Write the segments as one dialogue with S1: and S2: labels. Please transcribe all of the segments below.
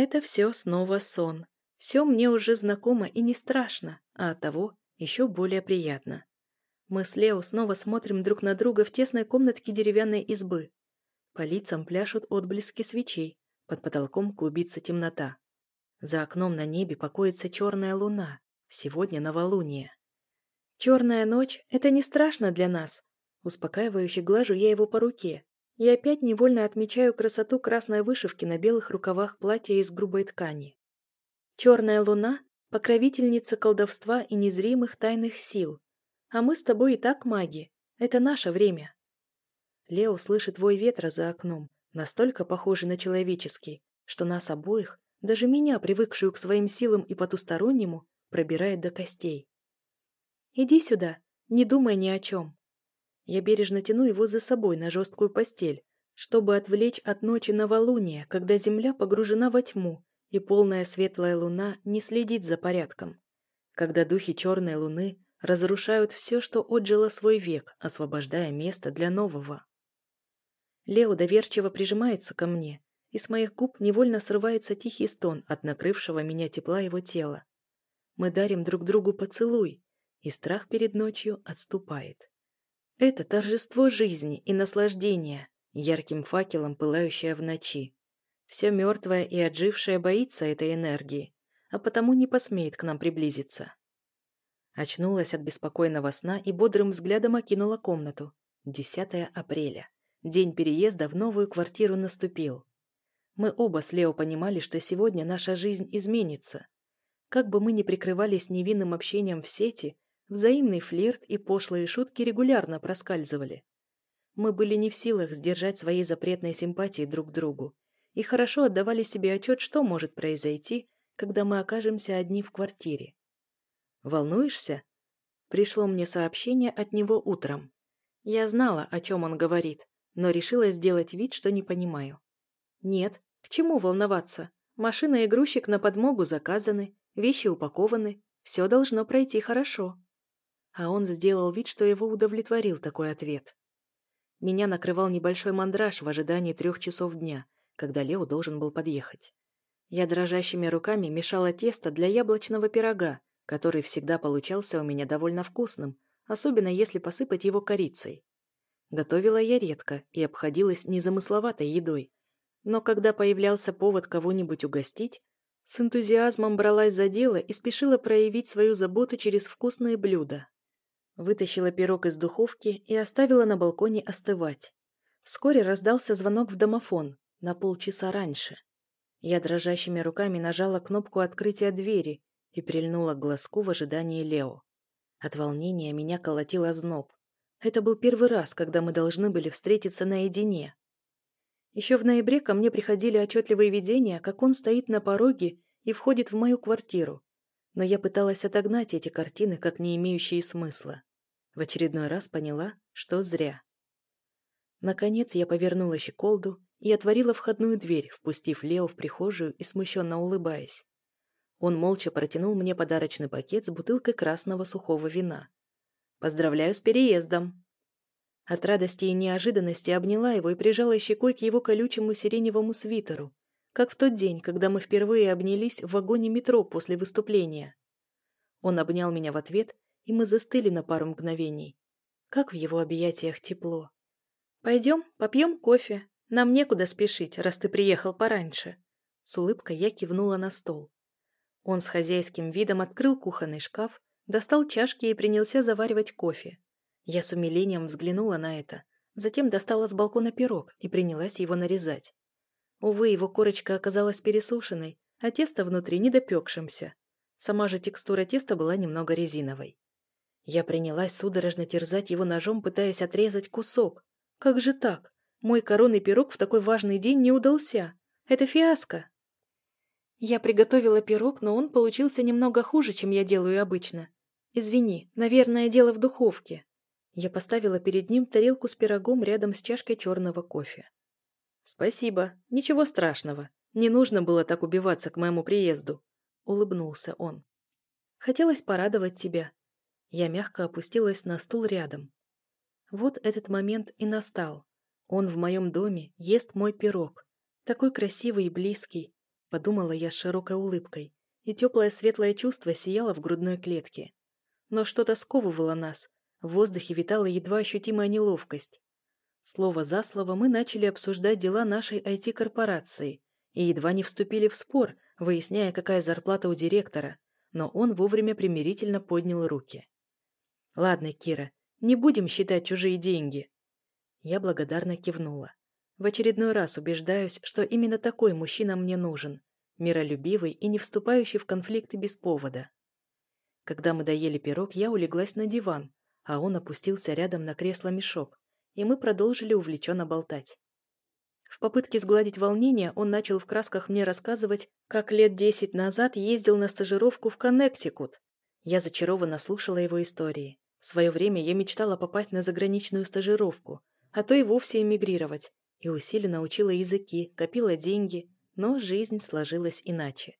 S1: Это все снова сон. Все мне уже знакомо и не страшно, а оттого еще более приятно. Мы с Лео снова смотрим друг на друга в тесной комнатке деревянной избы. По лицам пляшут отблески свечей, под потолком клубится темнота. За окном на небе покоится черная луна, сегодня новолуние. Черная ночь — это не страшно для нас. Успокаивающе глажу я его по руке, и опять невольно отмечаю красоту красной вышивки на белых рукавах платья из грубой ткани. Черная луна — покровительница колдовства и незримых тайных сил. А мы с тобой и так маги. Это наше время. Лео слышит вой ветра за окном, настолько похожий на человеческий, что нас обоих, даже меня, привыкшую к своим силам и потустороннему, пробирает до костей. «Иди сюда, не думай ни о чем», я бережно тяну его за собой на жесткую постель, чтобы отвлечь от ночи новолуния, когда земля погружена во тьму, и полная светлая луна не следит за порядком. Когда духи черной луны разрушают все, что отжило свой век, освобождая место для нового. Лео доверчиво прижимается ко мне, и с моих губ невольно срывается тихий стон от накрывшего меня тепла его тела. Мы дарим друг другу поцелуй, и страх перед ночью отступает. Это торжество жизни и наслаждения, ярким факелом пылающее в ночи. Все мертвое и отжившее боится этой энергии, а потому не посмеет к нам приблизиться. Очнулась от беспокойного сна и бодрым взглядом окинула комнату. 10 апреля. День переезда в новую квартиру наступил. Мы оба с Лео понимали, что сегодня наша жизнь изменится. Как бы мы ни прикрывались невинным общением в сети, Взаимный флирт и пошлые шутки регулярно проскальзывали. Мы были не в силах сдержать своей запретной симпатии друг к другу и хорошо отдавали себе отчет, что может произойти, когда мы окажемся одни в квартире. «Волнуешься?» Пришло мне сообщение от него утром. Я знала, о чем он говорит, но решила сделать вид, что не понимаю. «Нет, к чему волноваться? Машина и грузчик на подмогу заказаны, вещи упакованы, все должно пройти хорошо» а он сделал вид, что его удовлетворил такой ответ. Меня накрывал небольшой мандраж в ожидании трех часов дня, когда Лео должен был подъехать. Я дрожащими руками мешала тесто для яблочного пирога, который всегда получался у меня довольно вкусным, особенно если посыпать его корицей. Готовила я редко и обходилась незамысловатой едой. Но когда появлялся повод кого-нибудь угостить, с энтузиазмом бралась за дело и спешила проявить свою заботу через вкусные блюда. Вытащила пирог из духовки и оставила на балконе остывать. Вскоре раздался звонок в домофон, на полчаса раньше. Я дрожащими руками нажала кнопку открытия двери и прильнула к глазку в ожидании Лео. От волнения меня колотил озноб. Это был первый раз, когда мы должны были встретиться наедине. Еще в ноябре ко мне приходили отчетливые видения, как он стоит на пороге и входит в мою квартиру. Но я пыталась отогнать эти картины, как не имеющие смысла. В очередной раз поняла, что зря. Наконец я повернула щеколду и отворила входную дверь, впустив Лео в прихожую и смущенно улыбаясь. Он молча протянул мне подарочный пакет с бутылкой красного сухого вина. «Поздравляю с переездом!» От радости и неожиданности обняла его и прижала щекой к его колючему сиреневому свитеру, как в тот день, когда мы впервые обнялись в вагоне метро после выступления. Он обнял меня в ответ и мы застыли на пару мгновений. Как в его объятиях тепло. «Пойдем, попьем кофе. Нам некуда спешить, раз ты приехал пораньше». С улыбкой я кивнула на стол. Он с хозяйским видом открыл кухонный шкаф, достал чашки и принялся заваривать кофе. Я с умилением взглянула на это, затем достала с балкона пирог и принялась его нарезать. Увы, его корочка оказалась пересушенной, а тесто внутри недопекшимся. Сама же текстура теста была немного резиновой. Я принялась судорожно терзать его ножом, пытаясь отрезать кусок. Как же так? Мой коронный пирог в такой важный день не удался. Это фиаско. Я приготовила пирог, но он получился немного хуже, чем я делаю обычно. Извини, наверное, дело в духовке. Я поставила перед ним тарелку с пирогом рядом с чашкой черного кофе. «Спасибо. Ничего страшного. Не нужно было так убиваться к моему приезду», — улыбнулся он. «Хотелось порадовать тебя. Я мягко опустилась на стул рядом. Вот этот момент и настал. Он в моем доме ест мой пирог. Такой красивый и близкий. — подумала я с широкой улыбкой, и теплое светлое чувство сияло в грудной клетке. Но что-то сковывало нас, в воздухе витала едва ощутимая неловкость. Слово за слово мы начали обсуждать дела нашей IT-корпорации и едва не вступили в спор, выясняя, какая зарплата у директора, но он вовремя примирительно поднял руки. «Ладно, Кира, не будем считать чужие деньги». Я благодарно кивнула. В очередной раз убеждаюсь, что именно такой мужчина мне нужен, миролюбивый и не вступающий в конфликты без повода. Когда мы доели пирог, я улеглась на диван, а он опустился рядом на кресло-мешок, и мы продолжили увлеченно болтать. В попытке сгладить волнение он начал в красках мне рассказывать, как лет десять назад ездил на стажировку в Коннектикут. Я зачарованно слушала его истории. В свое время я мечтала попасть на заграничную стажировку, а то и вовсе эмигрировать, и усиленно учила языки, копила деньги, но жизнь сложилась иначе.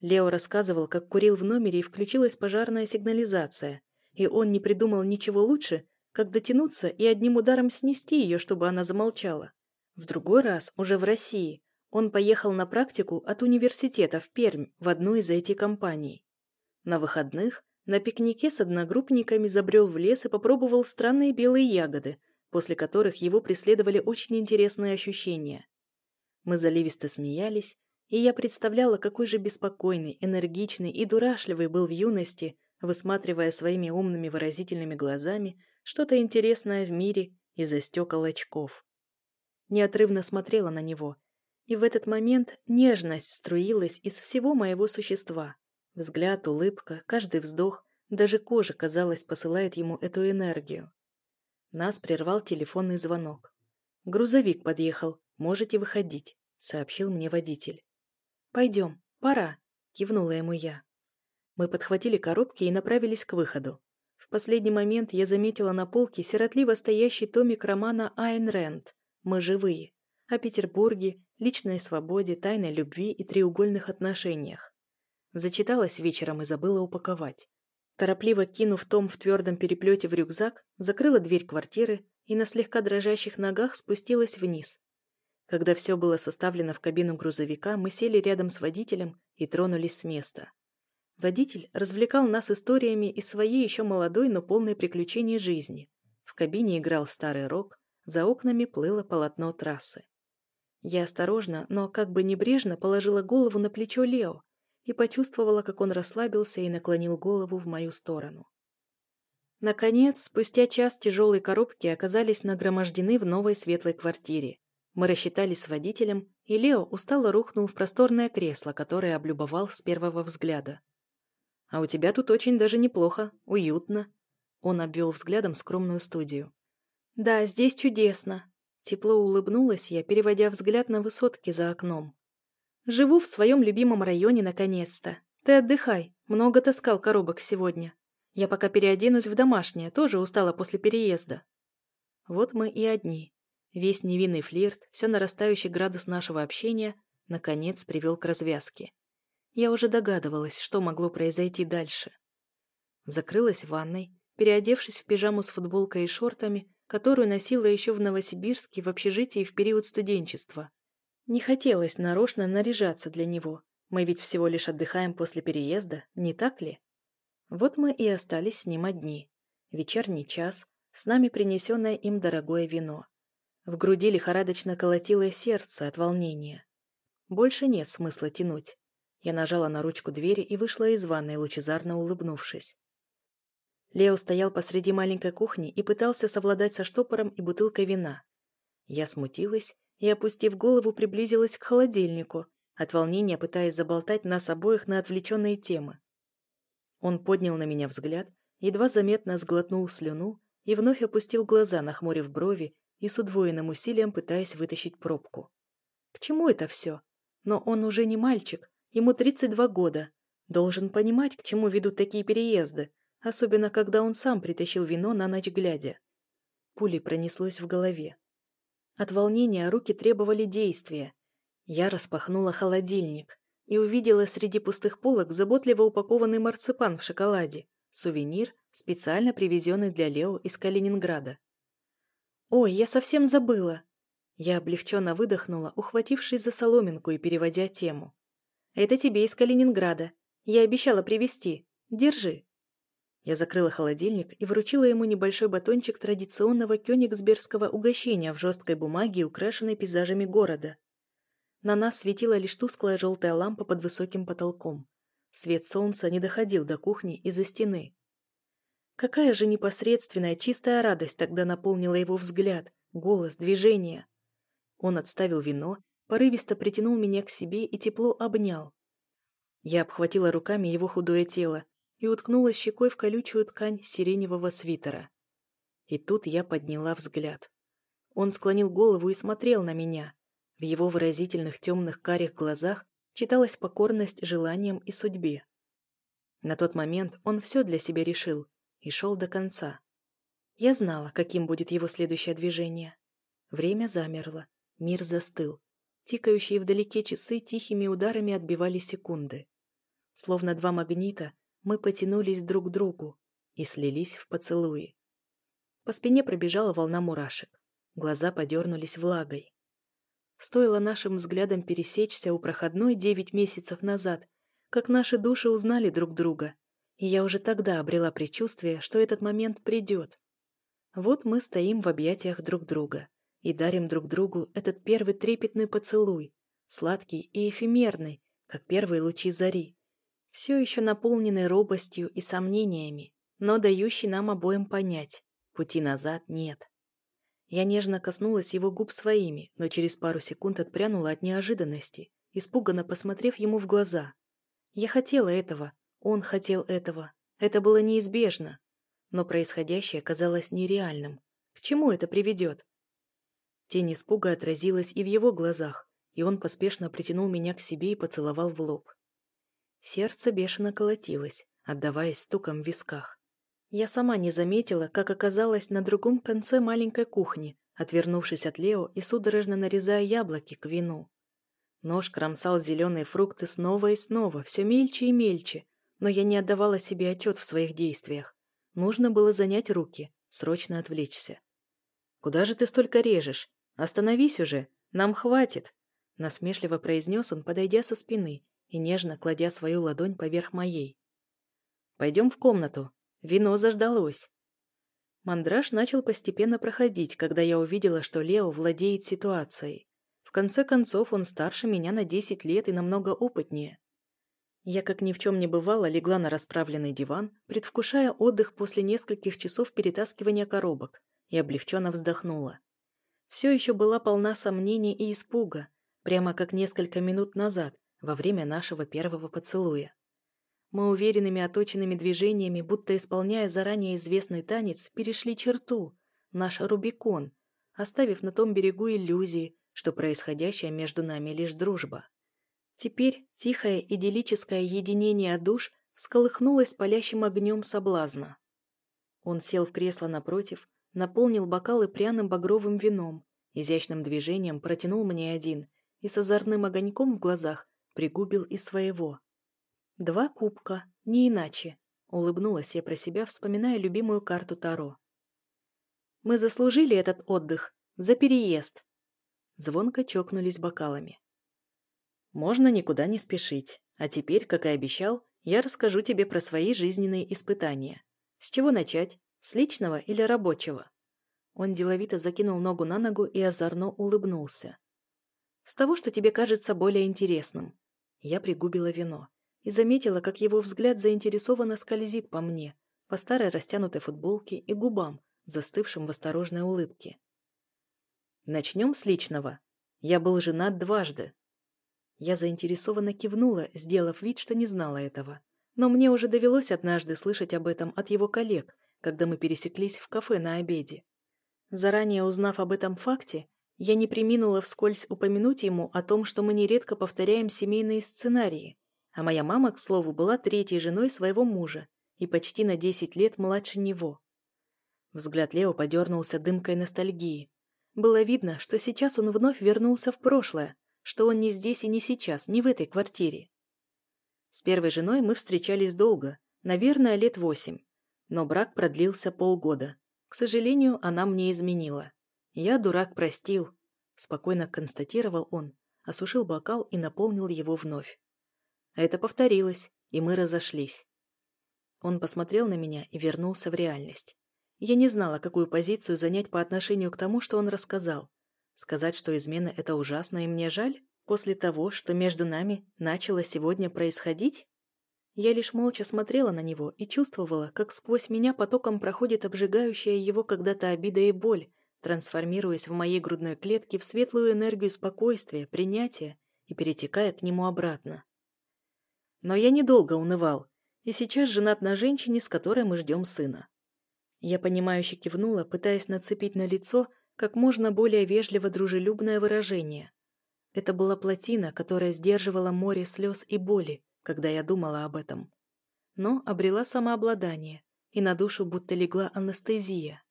S1: Лео рассказывал, как курил в номере и включилась пожарная сигнализация, и он не придумал ничего лучше, как дотянуться и одним ударом снести ее, чтобы она замолчала. В другой раз, уже в России, он поехал на практику от университета в Пермь в одну из этих компаний. На выходных на пикнике с одногруппниками забрел в лес и попробовал странные белые ягоды, после которых его преследовали очень интересные ощущения. Мы заливисто смеялись, и я представляла, какой же беспокойный, энергичный и дурашливый был в юности, высматривая своими умными выразительными глазами что-то интересное в мире из-за стекол очков. Неотрывно смотрела на него, и в этот момент нежность струилась из всего моего существа. Взгляд, улыбка, каждый вздох, даже кожа, казалось, посылает ему эту энергию. Нас прервал телефонный звонок. «Грузовик подъехал, можете выходить», — сообщил мне водитель. «Пойдем, пора», — кивнула ему я. Мы подхватили коробки и направились к выходу. В последний момент я заметила на полке сиротливо стоящий томик романа Айн Рэнд «Мы живые» о Петербурге, личной свободе, тайной любви и треугольных отношениях. Зачиталась вечером и забыла упаковать. Торопливо кинув том в твердом переплете в рюкзак, закрыла дверь квартиры и на слегка дрожащих ногах спустилась вниз. Когда все было составлено в кабину грузовика, мы сели рядом с водителем и тронулись с места. Водитель развлекал нас историями из своей еще молодой, но полной приключений жизни. В кабине играл старый рок, за окнами плыло полотно трассы. Я осторожно, но как бы небрежно положила голову на плечо Лео, и почувствовала, как он расслабился и наклонил голову в мою сторону. Наконец, спустя час тяжелые коробки оказались нагромождены в новой светлой квартире. Мы рассчитались с водителем, и Лео устало рухнул в просторное кресло, которое облюбовал с первого взгляда. «А у тебя тут очень даже неплохо, уютно». Он обвел взглядом скромную студию. «Да, здесь чудесно». Тепло улыбнулась я, переводя взгляд на высотки за окном. Живу в своем любимом районе наконец-то. Ты отдыхай, много таскал коробок сегодня. Я пока переоденусь в домашнее, тоже устала после переезда. Вот мы и одни. Весь невинный флирт, все нарастающий градус нашего общения, наконец привел к развязке. Я уже догадывалась, что могло произойти дальше. Закрылась в ванной, переодевшись в пижаму с футболкой и шортами, которую носила еще в Новосибирске в общежитии в период студенчества. Не хотелось нарочно наряжаться для него. Мы ведь всего лишь отдыхаем после переезда, не так ли? Вот мы и остались с ним одни. Вечерний час, с нами принесенное им дорогое вино. В груди лихорадочно колотило сердце от волнения. Больше нет смысла тянуть. Я нажала на ручку двери и вышла из ванной, лучезарно улыбнувшись. Лео стоял посреди маленькой кухни и пытался совладать со штопором и бутылкой вина. Я смутилась и, опустив голову, приблизилась к холодильнику, от волнения пытаясь заболтать нас обоих на отвлеченные темы. Он поднял на меня взгляд, едва заметно сглотнул слюну и вновь опустил глаза, нахмурив брови и с удвоенным усилием пытаясь вытащить пробку. К чему это все? Но он уже не мальчик, ему 32 года. Должен понимать, к чему ведут такие переезды, особенно когда он сам притащил вино на ночь глядя. Пулей пронеслось в голове. От волнения руки требовали действия. Я распахнула холодильник и увидела среди пустых полок заботливо упакованный марципан в шоколаде, сувенир, специально привезенный для Лео из Калининграда. «Ой, я совсем забыла!» Я облегченно выдохнула, ухватившись за соломинку и переводя тему. «Это тебе из Калининграда. Я обещала привезти. Держи». Я закрыла холодильник и вручила ему небольшой батончик традиционного кёнигсбергского угощения в жесткой бумаге, украшенной пейзажами города. На нас светила лишь тусклая желтая лампа под высоким потолком. Свет солнца не доходил до кухни из-за стены. Какая же непосредственная, чистая радость тогда наполнила его взгляд, голос, движение. Он отставил вино, порывисто притянул меня к себе и тепло обнял. Я обхватила руками его худое тело и уткнула щекой в колючую ткань сиреневого свитера. И тут я подняла взгляд. Он склонил голову и смотрел на меня. В его выразительных темных карих глазах читалась покорность желаниям и судьбе. На тот момент он все для себя решил и шел до конца. Я знала, каким будет его следующее движение. Время замерло, мир застыл. Тикающие вдалеке часы тихими ударами отбивали секунды. Словно два магнита, мы потянулись друг к другу и слились в поцелуи. По спине пробежала волна мурашек. Глаза подернулись влагой. Стоило нашим взглядам пересечься у проходной девять месяцев назад, как наши души узнали друг друга, и я уже тогда обрела предчувствие, что этот момент придет. Вот мы стоим в объятиях друг друга и дарим друг другу этот первый трепетный поцелуй, сладкий и эфемерный, как первые лучи зари, все еще наполненный робостью и сомнениями, но дающий нам обоим понять, пути назад нет. Я нежно коснулась его губ своими, но через пару секунд отпрянула от неожиданности, испуганно посмотрев ему в глаза. Я хотела этого, он хотел этого. Это было неизбежно. Но происходящее казалось нереальным. К чему это приведет? Тень испуга отразилась и в его глазах, и он поспешно притянул меня к себе и поцеловал в лоб. Сердце бешено колотилось, отдаваясь стуком в висках. Я сама не заметила, как оказалась на другом конце маленькой кухни, отвернувшись от Лео и судорожно нарезая яблоки к вину. Нож кромсал зеленые фрукты снова и снова, все мельче и мельче, но я не отдавала себе отчет в своих действиях. Нужно было занять руки, срочно отвлечься. «Куда же ты столько режешь? Остановись уже, нам хватит!» Насмешливо произнес он, подойдя со спины и нежно кладя свою ладонь поверх моей. «Пойдем в комнату, Вино заждалось. Мандраж начал постепенно проходить, когда я увидела, что Лео владеет ситуацией. В конце концов, он старше меня на 10 лет и намного опытнее. Я, как ни в чем не бывало, легла на расправленный диван, предвкушая отдых после нескольких часов перетаскивания коробок, и облегченно вздохнула. Все еще была полна сомнений и испуга, прямо как несколько минут назад, во время нашего первого поцелуя. Мы уверенными оточенными движениями, будто исполняя заранее известный танец, перешли черту, наш Рубикон, оставив на том берегу иллюзии, что происходящее между нами лишь дружба. Теперь тихое идиллическое единение душ всколыхнулось палящим огнем соблазна. Он сел в кресло напротив, наполнил бокалы пряным багровым вином, изящным движением протянул мне один и с озорным огоньком в глазах пригубил из своего. «Два кубка, не иначе», — улыбнулась я про себя, вспоминая любимую карту Таро. «Мы заслужили этот отдых. За переезд». Звонко чокнулись бокалами. «Можно никуда не спешить. А теперь, как и обещал, я расскажу тебе про свои жизненные испытания. С чего начать? С личного или рабочего?» Он деловито закинул ногу на ногу и озорно улыбнулся. «С того, что тебе кажется более интересным». Я пригубила вино и заметила, как его взгляд заинтересованно скользит по мне, по старой растянутой футболке и губам, застывшим в осторожной улыбке. Начнем с личного. Я был женат дважды. Я заинтересованно кивнула, сделав вид, что не знала этого. Но мне уже довелось однажды слышать об этом от его коллег, когда мы пересеклись в кафе на обеде. Заранее узнав об этом факте, я не приминула вскользь упомянуть ему о том, что мы нередко повторяем семейные сценарии, а моя мама, к слову, была третьей женой своего мужа и почти на 10 лет младше него. Взгляд Лео подернулся дымкой ностальгии. Было видно, что сейчас он вновь вернулся в прошлое, что он не здесь и не сейчас, не в этой квартире. С первой женой мы встречались долго, наверное, лет восемь, но брак продлился полгода. К сожалению, она мне изменила. Я, дурак, простил. спокойно констатировал он, осушил бокал и наполнил его вновь. Это повторилось, и мы разошлись. Он посмотрел на меня и вернулся в реальность. Я не знала, какую позицию занять по отношению к тому, что он рассказал. Сказать, что измена – это ужасно и мне жаль? После того, что между нами начало сегодня происходить? Я лишь молча смотрела на него и чувствовала, как сквозь меня потоком проходит обжигающая его когда-то обида и боль, трансформируясь в моей грудной клетке в светлую энергию спокойствия, принятия и перетекая к нему обратно. Но я недолго унывал, и сейчас женат на женщине, с которой мы ждем сына. Я понимающе кивнула, пытаясь нацепить на лицо как можно более вежливо-дружелюбное выражение. Это была плотина, которая сдерживала море слез и боли, когда я думала об этом. Но обрела самообладание, и на душу будто легла анестезия.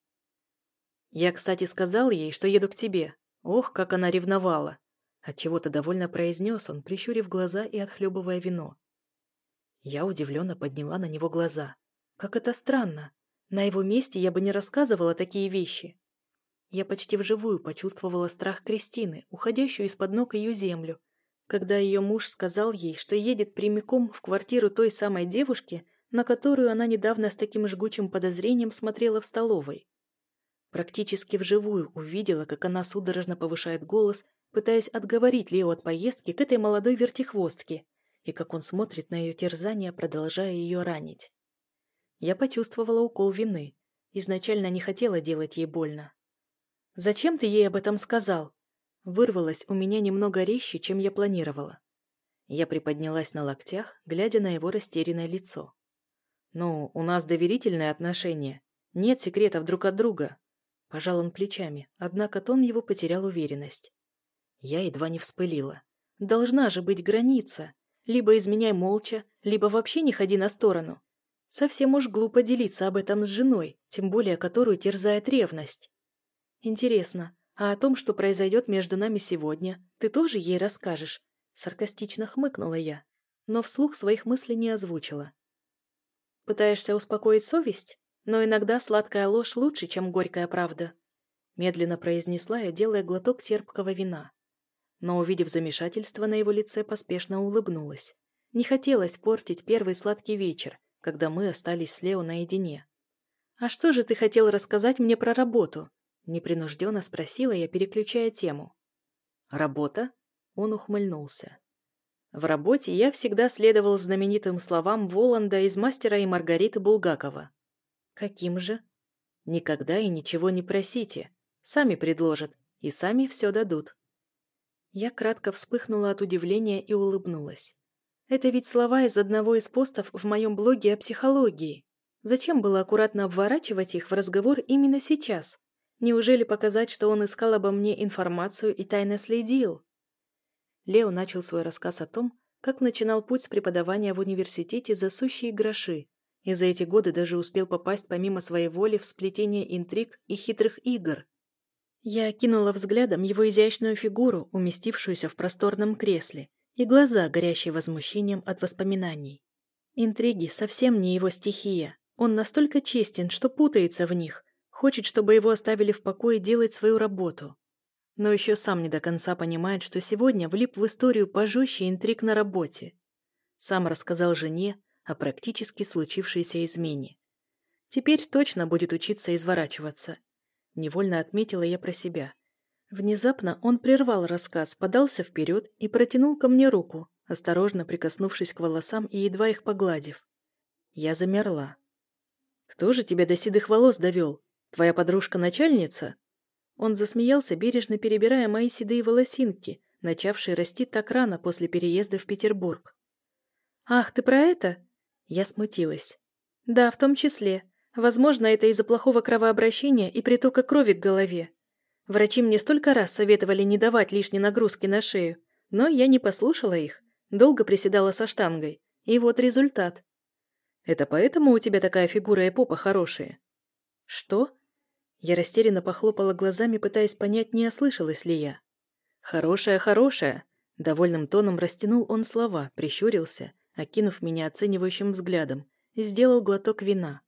S1: Я, кстати, сказал ей, что еду к тебе. Ох, как она ревновала. Отчего-то довольно произнес он, прищурив глаза и отхлебывая вино. Я удивленно подняла на него глаза. Как это странно. На его месте я бы не рассказывала такие вещи. Я почти вживую почувствовала страх Кристины, уходящую из-под ног ее землю, когда ее муж сказал ей, что едет прямиком в квартиру той самой девушки, на которую она недавно с таким жгучим подозрением смотрела в столовой. Практически вживую увидела, как она судорожно повышает голос, пытаясь отговорить Лео от поездки к этой молодой вертихвостке, и как он смотрит на ее терзание, продолжая ее ранить. Я почувствовала укол вины. Изначально не хотела делать ей больно. «Зачем ты ей об этом сказал?» Вырвалось у меня немного резче, чем я планировала. Я приподнялась на локтях, глядя на его растерянное лицо. «Ну, у нас доверительные отношения. Нет секретов друг от друга». Пожал он плечами, однако тон его потерял уверенность. Я едва не вспылила. «Должна же быть граница. Либо изменяй молча, либо вообще не ходи на сторону. Совсем уж глупо делиться об этом с женой, тем более которую терзает ревность. Интересно, а о том, что произойдет между нами сегодня, ты тоже ей расскажешь? Саркастично хмыкнула я, но вслух своих мыслей не озвучила. Пытаешься успокоить совесть? Но иногда сладкая ложь лучше, чем горькая правда. Медленно произнесла я, делая глоток терпкого вина но, увидев замешательство на его лице, поспешно улыбнулась. Не хотелось портить первый сладкий вечер, когда мы остались с Лео наедине. «А что же ты хотел рассказать мне про работу?» Непринужденно спросила я, переключая тему. «Работа?» Он ухмыльнулся. В работе я всегда следовал знаменитым словам Воланда из «Мастера и Маргариты» Булгакова. «Каким же?» «Никогда и ничего не просите. Сами предложат, и сами все дадут». Я кратко вспыхнула от удивления и улыбнулась. Это ведь слова из одного из постов в моем блоге о психологии. Зачем было аккуратно обворачивать их в разговор именно сейчас? Неужели показать, что он искал обо мне информацию и тайно следил? Лео начал свой рассказ о том, как начинал путь с преподавания в университете за сущие гроши, и за эти годы даже успел попасть помимо своей воли в сплетение интриг и хитрых игр. Я окинула взглядом его изящную фигуру, уместившуюся в просторном кресле, и глаза, горящие возмущением от воспоминаний. Интриги совсем не его стихия. Он настолько честен, что путается в них, хочет, чтобы его оставили в покое делать свою работу. Но еще сам не до конца понимает, что сегодня влип в историю пожестче интриг на работе. Сам рассказал жене о практически случившейся измене. Теперь точно будет учиться изворачиваться Невольно отметила я про себя. Внезапно он прервал рассказ, подался вперед и протянул ко мне руку, осторожно прикоснувшись к волосам и едва их погладив. Я замерла. «Кто же тебя до седых волос довел? Твоя подружка-начальница?» Он засмеялся, бережно перебирая мои седые волосинки, начавшие расти так рано после переезда в Петербург. «Ах, ты про это?» Я смутилась. «Да, в том числе. Возможно, это из-за плохого кровообращения и притока крови к голове. Врачи мне столько раз советовали не давать лишней нагрузки на шею, но я не послушала их, долго приседала со штангой. И вот результат. Это поэтому у тебя такая фигура и попа хорошие? Что? Я растерянно похлопала глазами, пытаясь понять, не ослышалась ли я. Хорошая, хорошая. Довольным тоном растянул он слова, прищурился, окинув меня оценивающим взглядом, и сделал глоток вина.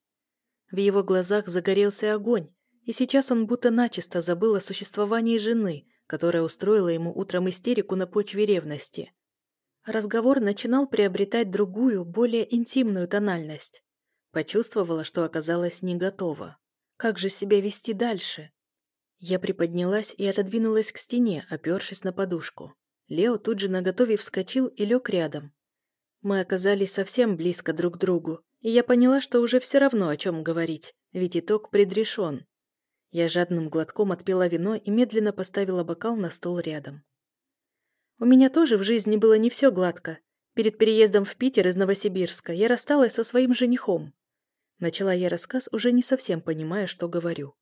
S1: В его глазах загорелся огонь, и сейчас он будто начисто забыл о существовании жены, которая устроила ему утром истерику на почве ревности. Разговор начинал приобретать другую, более интимную тональность. Почувствовала, что оказалась не готова. Как же себя вести дальше? Я приподнялась и отодвинулась к стене, опершись на подушку. Лео тут же наготове вскочил и лег рядом. Мы оказались совсем близко друг к другу, и я поняла, что уже все равно о чем говорить, ведь итог предрешен. Я жадным глотком отпила вино и медленно поставила бокал на стол рядом. У меня тоже в жизни было не все гладко. Перед переездом в Питер из Новосибирска я рассталась со своим женихом. Начала я рассказ, уже не совсем понимая, что говорю.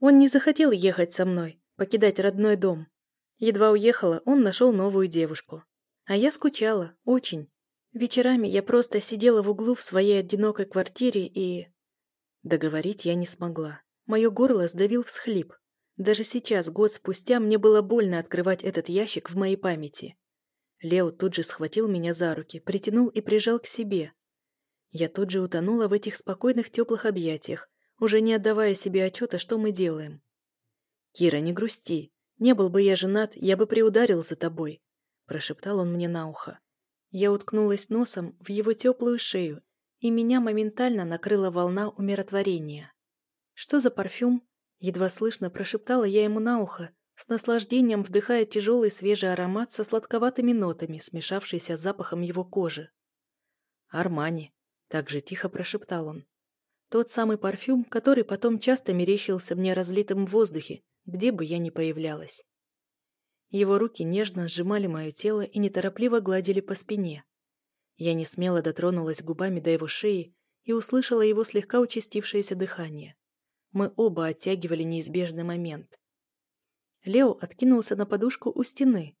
S1: Он не захотел ехать со мной, покидать родной дом. Едва уехала, он нашел новую девушку. А я скучала, очень. Вечерами я просто сидела в углу в своей одинокой квартире и... Договорить я не смогла. Мое горло сдавил всхлип. Даже сейчас, год спустя, мне было больно открывать этот ящик в моей памяти. Лео тут же схватил меня за руки, притянул и прижал к себе. Я тут же утонула в этих спокойных теплых объятиях, уже не отдавая себе отчета, что мы делаем. «Кира, не грусти. Не был бы я женат, я бы приударил за тобой», – прошептал он мне на ухо. Я уткнулась носом в его теплую шею, и меня моментально накрыла волна умиротворения. «Что за парфюм?» Едва слышно прошептала я ему на ухо, с наслаждением вдыхая тяжелый свежий аромат со сладковатыми нотами, смешавшийся с запахом его кожи. «Армани», — так же тихо прошептал он. Тот самый парфюм, который потом часто мерещился мне разлитым в воздухе, где бы я ни появлялась. Его руки нежно сжимали мое тело и неторопливо гладили по спине. Я не смело дотронулась губами до его шеи и услышала его слегка участившееся дыхание. Мы оба оттягивали неизбежный момент. Лео откинулся на подушку у стены.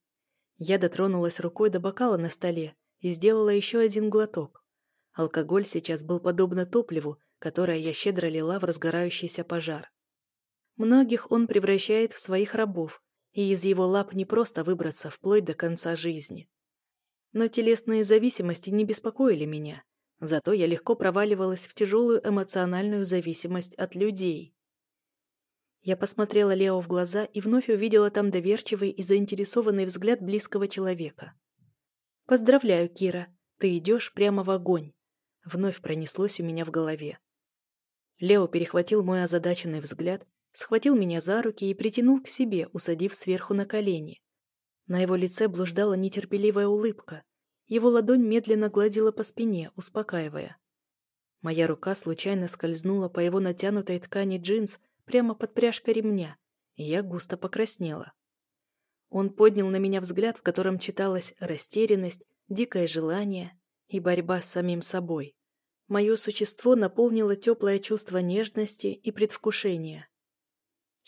S1: Я дотронулась рукой до бокала на столе и сделала еще один глоток. Алкоголь сейчас был подобно топливу, которое я щедро лила в разгорающийся пожар. Многих он превращает в своих рабов, и из его лап не просто выбраться вплоть до конца жизни. Но телесные зависимости не беспокоили меня. Зато я легко проваливалась в тяжелую эмоциональную зависимость от людей. Я посмотрела Лео в глаза и вновь увидела там доверчивый и заинтересованный взгляд близкого человека. «Поздравляю, Кира, ты идешь прямо в огонь», — вновь пронеслось у меня в голове. Лео перехватил мой озадаченный взгляд, схватил меня за руки и притянул к себе, усадив сверху на колени. На его лице блуждала нетерпеливая улыбка, его ладонь медленно гладила по спине, успокаивая. Моя рука случайно скользнула по его натянутой ткани джинс прямо под пряжкой ремня, и я густо покраснела. Он поднял на меня взгляд, в котором читалась растерянность, дикое желание и борьба с самим собой. Мое существо наполнило теплое чувство нежности и предвкушения.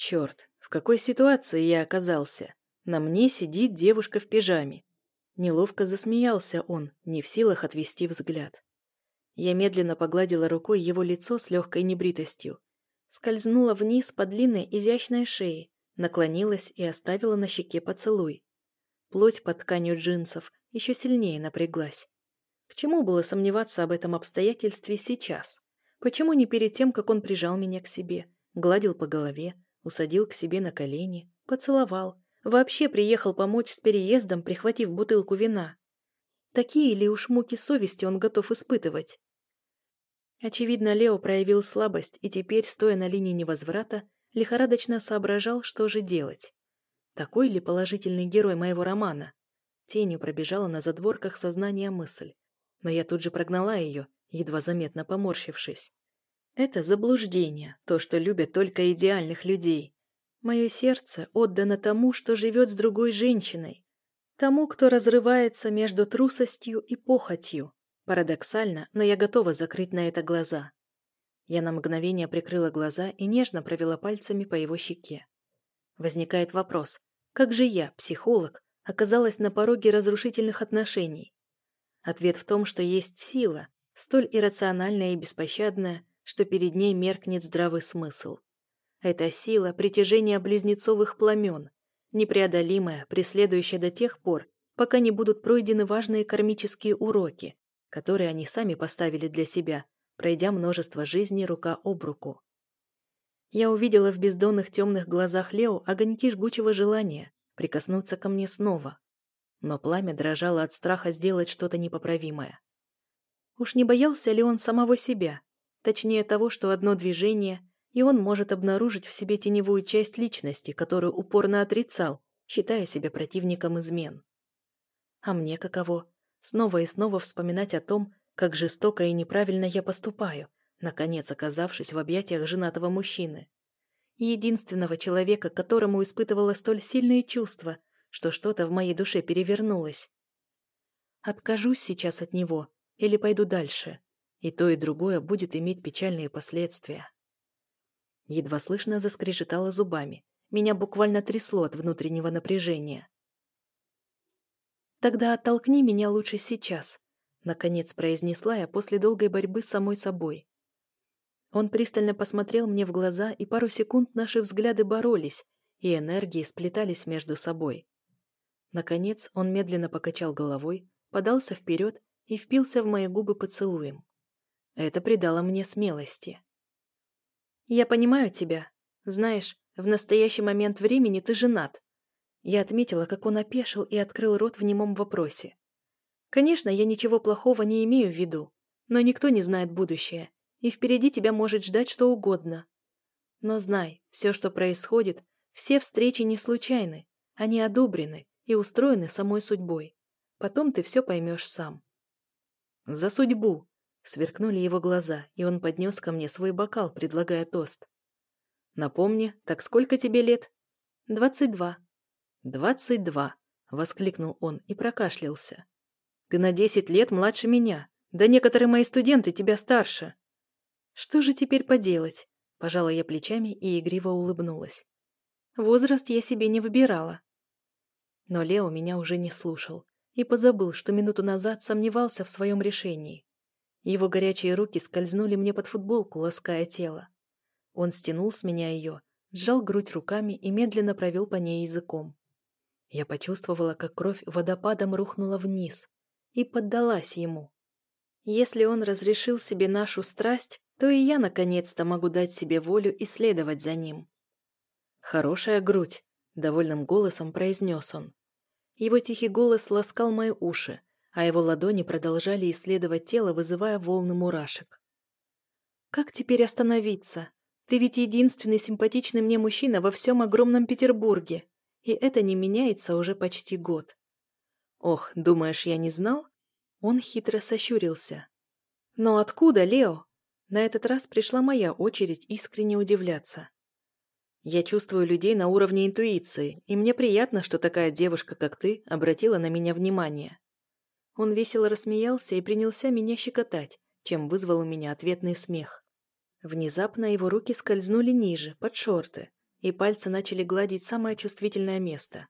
S1: Черт, в какой ситуации я оказался? На мне сидит девушка в пижаме. Неловко засмеялся он, не в силах отвести взгляд. Я медленно погладила рукой его лицо с легкой небритостью. Скользнула вниз по длинной изящной шее, наклонилась и оставила на щеке поцелуй. Плоть под тканью джинсов еще сильнее напряглась. К чему было сомневаться об этом обстоятельстве сейчас? Почему не перед тем, как он прижал меня к себе, гладил по голове, усадил к себе на колени, поцеловал, Вообще приехал помочь с переездом, прихватив бутылку вина. Такие ли уж муки совести он готов испытывать? Очевидно, Лео проявил слабость и теперь, стоя на линии невозврата, лихорадочно соображал, что же делать. Такой ли положительный герой моего романа? Тенью пробежала на задворках сознания мысль. Но я тут же прогнала ее, едва заметно поморщившись. Это заблуждение, то, что любят только идеальных людей. Мое сердце отдано тому, что живет с другой женщиной, тому, кто разрывается между трусостью и похотью. Парадоксально, но я готова закрыть на это глаза. Я на мгновение прикрыла глаза и нежно провела пальцами по его щеке. Возникает вопрос, как же я, психолог, оказалась на пороге разрушительных отношений? Ответ в том, что есть сила, столь иррациональная и беспощадная, что перед ней меркнет здравый смысл. Это сила притяжения близнецовых пламен, непреодолимая, преследующая до тех пор, пока не будут пройдены важные кармические уроки, которые они сами поставили для себя, пройдя множество жизней рука об руку. Я увидела в бездонных темных глазах Лео огоньки жгучего желания прикоснуться ко мне снова. Но пламя дрожало от страха сделать что-то непоправимое. Уж не боялся ли он самого себя? Точнее того, что одно движение, и он может обнаружить в себе теневую часть личности, которую упорно отрицал, считая себя противником измен. А мне каково? Снова и снова вспоминать о том, как жестоко и неправильно я поступаю, наконец оказавшись в объятиях женатого мужчины. Единственного человека, которому испытывала столь сильные чувства, что что-то в моей душе перевернулось. Откажусь сейчас от него или пойду дальше, и то и другое будет иметь печальные последствия. Едва слышно заскрежетала зубами. Меня буквально трясло от внутреннего напряжения. «Тогда оттолкни меня лучше сейчас», — наконец произнесла я после долгой борьбы с самой собой. Он пристально посмотрел мне в глаза, и пару секунд наши взгляды боролись, и энергии сплетались между собой. Наконец он медленно покачал головой, подался вперед и впился в мои губы поцелуем. Это придало мне смелости. «Я понимаю тебя. Знаешь, в настоящий момент времени ты женат. Я отметила, как он опешил и открыл рот в немом вопросе. Конечно, я ничего плохого не имею в виду, но никто не знает будущее, и впереди тебя может ждать что угодно. Но знай, все, что происходит, все встречи не случайны, они одобрены и устроены самой судьбой. Потом ты все поймешь сам. «За судьбу!» — сверкнули его глаза, и он поднес ко мне свой бокал, предлагая тост. «Напомни, так сколько тебе лет?» «Двадцать два», «Двадцать два!» — воскликнул он и прокашлялся. «Ты на десять лет младше меня. Да некоторые мои студенты тебя старше». «Что же теперь поделать?» — пожала я плечами и игриво улыбнулась. «Возраст я себе не выбирала». Но Лео меня уже не слушал и позабыл, что минуту назад сомневался в своем решении. Его горячие руки скользнули мне под футболку, лаская тело. Он стянул с меня ее, сжал грудь руками и медленно провел по ней языком. Я почувствовала, как кровь водопадом рухнула вниз и поддалась ему. Если он разрешил себе нашу страсть, то и я наконец-то могу дать себе волю и следовать за ним. «Хорошая грудь», — довольным голосом произнес он. Его тихий голос ласкал мои уши, а его ладони продолжали исследовать тело, вызывая волны мурашек. «Как теперь остановиться? Ты ведь единственный симпатичный мне мужчина во всем огромном Петербурге и это не меняется уже почти год. Ох, думаешь, я не знал? Он хитро сощурился. Но откуда, Лео? На этот раз пришла моя очередь искренне удивляться. Я чувствую людей на уровне интуиции, и мне приятно, что такая девушка, как ты, обратила на меня внимание. Он весело рассмеялся и принялся меня щекотать, чем вызвал у меня ответный смех. Внезапно его руки скользнули ниже, под шорты, и пальцы начали гладить самое чувствительное место.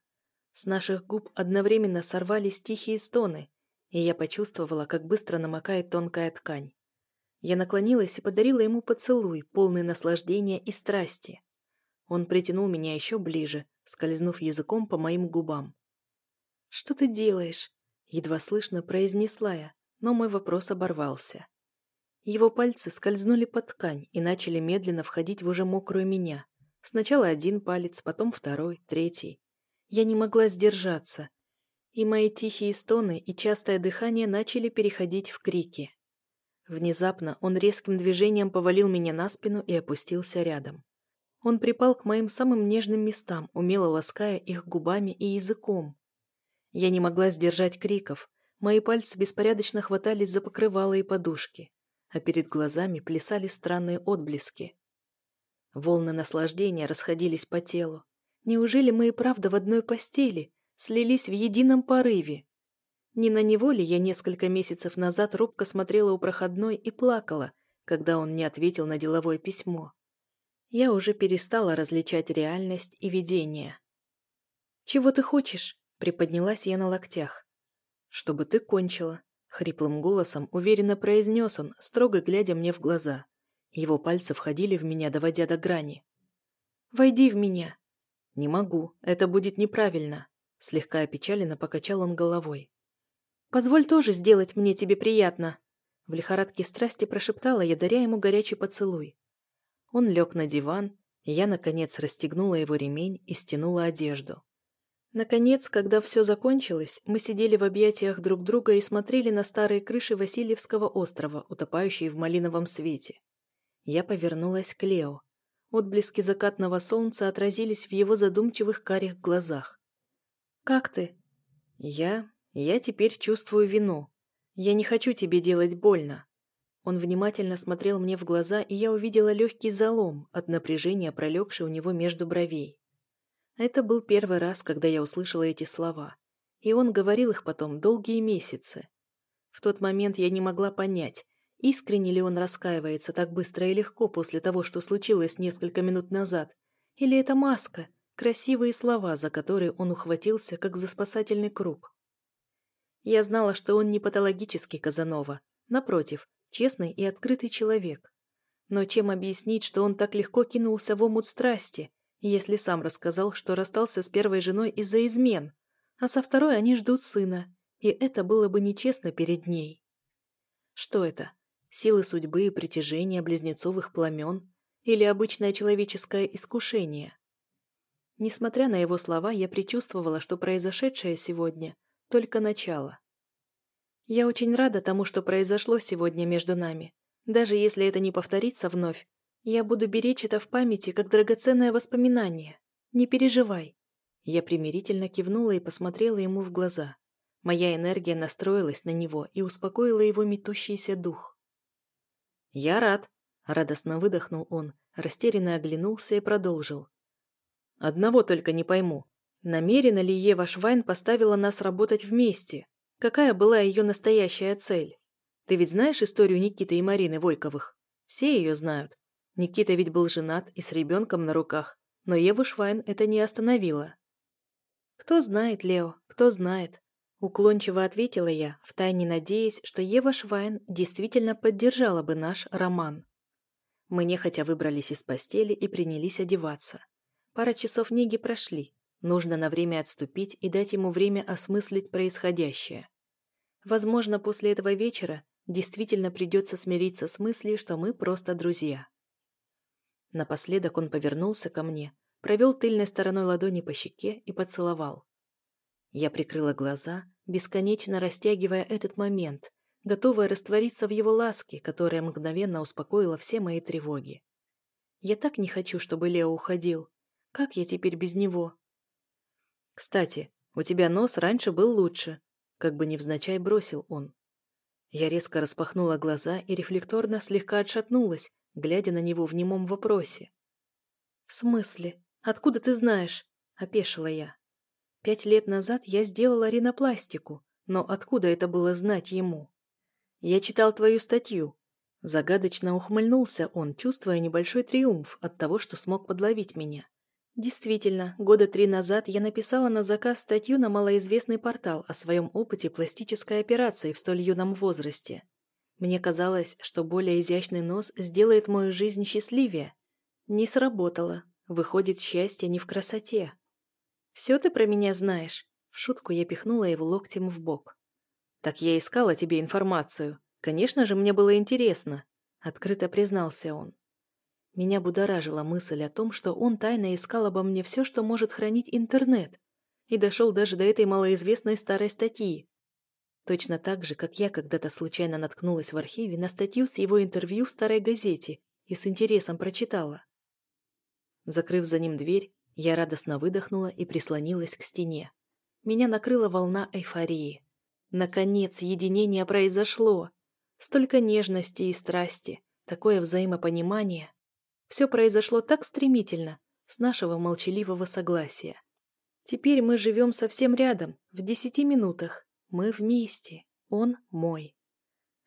S1: С наших губ одновременно сорвались тихие стоны, и я почувствовала, как быстро намокает тонкая ткань. Я наклонилась и подарила ему поцелуй, полный наслаждения и страсти. Он притянул меня еще ближе, скользнув языком по моим губам. «Что ты делаешь?» — едва слышно произнесла я, но мой вопрос оборвался. Его пальцы скользнули под ткань и начали медленно входить в уже мокрую меня. Сначала один палец, потом второй, третий. Я не могла сдержаться. И мои тихие стоны и частое дыхание начали переходить в крики. Внезапно он резким движением повалил меня на спину и опустился рядом. Он припал к моим самым нежным местам, умело лаская их губами и языком. Я не могла сдержать криков. Мои пальцы беспорядочно хватались за покрывало и подушки, а перед глазами плясали странные отблески. Волны наслаждения расходились по телу. Неужели мы и правда в одной постели, слились в едином порыве? Не на него ли я несколько месяцев назад робко смотрела у проходной и плакала, когда он не ответил на деловое письмо? Я уже перестала различать реальность и видение. «Чего ты хочешь?» — приподнялась я на локтях. «Чтобы ты кончила», — хриплым голосом уверенно произнес он, строго глядя мне в глаза. Его пальцы входили в меня, доводя до грани. «Войди в меня!» «Не могу, это будет неправильно», — слегка опечаленно покачал он головой. «Позволь тоже сделать мне тебе приятно!» В лихорадке страсти прошептала я, даря ему горячий поцелуй. Он лег на диван, Я, наконец, расстегнула его ремень и стянула одежду. Наконец, когда все закончилось, мы сидели в объятиях друг друга и смотрели на старые крыши Васильевского острова, утопающие в малиновом свете. Я повернулась к Лео. Отблески закатного солнца отразились в его задумчивых карих глазах. «Как ты?» «Я... я теперь чувствую вину. Я не хочу тебе делать больно». Он внимательно смотрел мне в глаза, и я увидела легкий залом от напряжения, пролегший у него между бровей. Это был первый раз, когда я услышала эти слова. И он говорил их потом долгие месяцы. В тот момент я не могла понять, искренне ли он раскаивается так быстро и легко после того, что случилось несколько минут назад, или это маска, красивые слова, за которые он ухватился, как за спасательный круг. Я знала, что он не патологический Казанова, напротив, честный и открытый человек. Но чем объяснить, что он так легко кинулся в омут страсти, если сам рассказал, что расстался с первой женой из-за измен, а со второй они ждут сына, и это было бы нечестно перед ней. Что это? Силы судьбы и притяжения близнецовых пламен? Или обычное человеческое искушение? Несмотря на его слова, я предчувствовала, что произошедшее сегодня – только начало. Я очень рада тому, что произошло сегодня между нами. Даже если это не повторится вновь, я буду беречь это в памяти, как драгоценное воспоминание. Не переживай. Я примирительно кивнула и посмотрела ему в глаза. Моя энергия настроилась на него и успокоила его метущийся дух. «Я рад», — радостно выдохнул он, растерянно оглянулся и продолжил. «Одного только не пойму. Намеренно ли Ева Швайн поставила нас работать вместе? Какая была ее настоящая цель? Ты ведь знаешь историю Никиты и Марины Войковых? Все ее знают. Никита ведь был женат и с ребенком на руках, но Еву Швайн это не остановило. «Кто знает, Лео, кто знает», — уклончиво ответила я, втайне надеясь, что Ева Швайн действительно поддержала бы наш роман. Мы нехотя выбрались из постели и принялись одеваться. Пара часов неги прошли, нужно на время отступить и дать ему время осмыслить происходящее. Возможно, после этого вечера действительно придется смириться с мыслью, что мы просто друзья. Напоследок он повернулся ко мне, провел тыльной стороной ладони по щеке и поцеловал. Я прикрыла глаза, бесконечно растягивая этот момент, готовая раствориться в его ласке, которая мгновенно успокоила все мои тревоги. Я так не хочу, чтобы Лео уходил. Как я теперь без него? Кстати, у тебя нос раньше был лучше, как бы невзначай бросил он. Я резко распахнула глаза и рефлекторно слегка отшатнулась, глядя на него в немом вопросе. «В смысле? Откуда ты знаешь?» – опешила я. Пять лет назад я сделала ринопластику, но откуда это было знать ему? Я читал твою статью. Загадочно ухмыльнулся он, чувствуя небольшой триумф от того, что смог подловить меня. Действительно, года три назад я написала на заказ статью на малоизвестный портал о своем опыте пластической операции в столь юном возрасте. Мне казалось, что более изящный нос сделает мою жизнь счастливее. Не сработало. Выходит, счастье не в красоте. «Все ты про меня знаешь?» В шутку я пихнула его локтем в бок. «Так я искала тебе информацию. Конечно же, мне было интересно», — открыто признался он. Меня будоражила мысль о том, что он тайно искал обо мне все, что может хранить интернет, и дошел даже до этой малоизвестной старой статьи. Точно так же, как я когда-то случайно наткнулась в архиве на статью с его интервью в старой газете и с интересом прочитала. Закрыв за ним дверь, я радостно выдохнула и прислонилась к стене. Меня накрыла волна эйфории. Наконец, единение произошло. Столько нежности и страсти, такое взаимопонимание. Все произошло так стремительно, с нашего молчаливого согласия. Теперь мы живем совсем рядом, в десяти минутах, мы вместе. Он мой.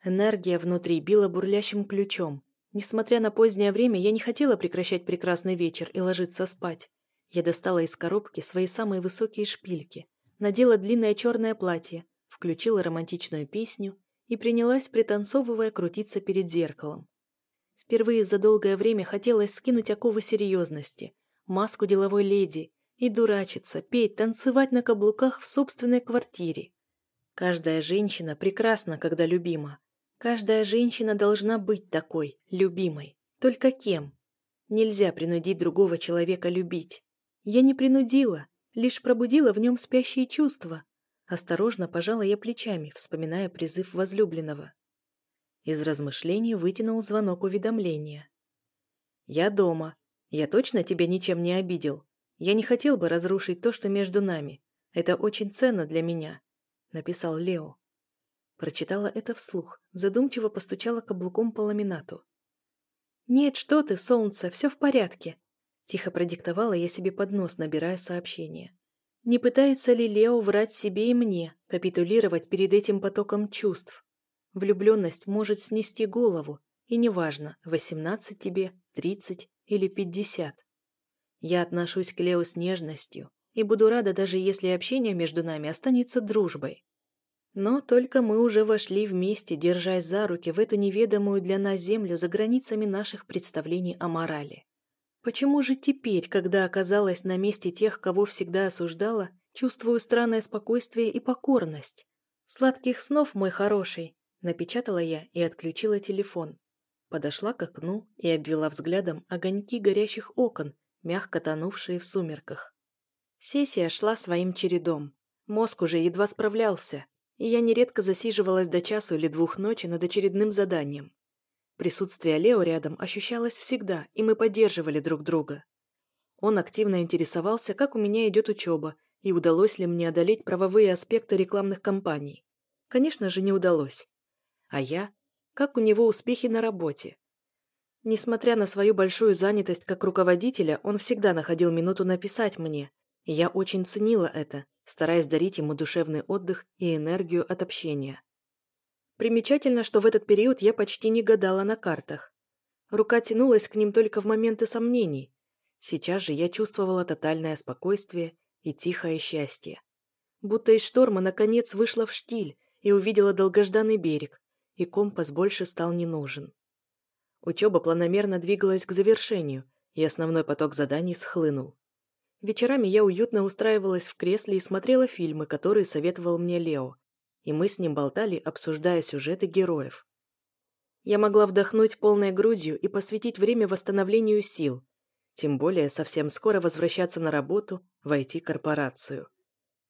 S1: Энергия внутри била бурлящим ключом. Несмотря на позднее время, я не хотела прекращать прекрасный вечер и ложиться спать. Я достала из коробки свои самые высокие шпильки, надела длинное черное платье, включила романтичную песню и принялась, пританцовывая, крутиться перед зеркалом. Впервые за долгое время хотелось скинуть оковы серьезности, маску деловой леди и дурачиться, петь, танцевать на каблуках в собственной квартире. Каждая женщина прекрасна, когда любима. Каждая женщина должна быть такой, любимой. Только кем? Нельзя принудить другого человека любить. Я не принудила, лишь пробудила в нем спящие чувства. Осторожно пожала я плечами, вспоминая призыв возлюбленного. Из размышлений вытянул звонок уведомления. «Я дома. Я точно тебя ничем не обидел. Я не хотел бы разрушить то, что между нами. Это очень ценно для меня», — написал Лео. Прочитала это вслух, задумчиво постучала каблуком по ламинату. «Нет, что ты, солнце, все в порядке», — тихо продиктовала я себе под нос, набирая сообщение. Не пытается ли Лео врать себе и мне, капитулировать перед этим потоком чувств? Влюбленность может снести голову, и неважно, восемнадцать тебе, тридцать или пятьдесят. Я отношусь к Лео с нежностью и буду рада, даже если общение между нами останется дружбой. Но только мы уже вошли вместе, держась за руки в эту неведомую для нас землю за границами наших представлений о морали. Почему же теперь, когда оказалась на месте тех, кого всегда осуждала, чувствую странное спокойствие и покорность? «Сладких снов, мой хороший!» – напечатала я и отключила телефон. Подошла к окну и обвела взглядом огоньки горящих окон, мягко тонувшие в сумерках. Сессия шла своим чередом. Мозг уже едва справлялся, и я нередко засиживалась до часу или двух ночи над очередным заданием. Присутствие Лео рядом ощущалось всегда, и мы поддерживали друг друга. Он активно интересовался, как у меня идет учеба, и удалось ли мне одолеть правовые аспекты рекламных кампаний. Конечно же, не удалось. А я? Как у него успехи на работе? Несмотря на свою большую занятость как руководителя, он всегда находил минуту написать мне, я очень ценила это, стараясь дарить ему душевный отдых и энергию от общения. Примечательно, что в этот период я почти не гадала на картах. Рука тянулась к ним только в моменты сомнений. Сейчас же я чувствовала тотальное спокойствие и тихое счастье. Будто из шторма наконец вышла в штиль и увидела долгожданный берег, и компас больше стал не нужен. Учеба планомерно двигалась к завершению, и основной поток заданий схлынул. Вечерами я уютно устраивалась в кресле и смотрела фильмы, которые советовал мне Лео, и мы с ним болтали, обсуждая сюжеты героев. Я могла вдохнуть полной грудью и посвятить время восстановлению сил, тем более совсем скоро возвращаться на работу в IT-корпорацию.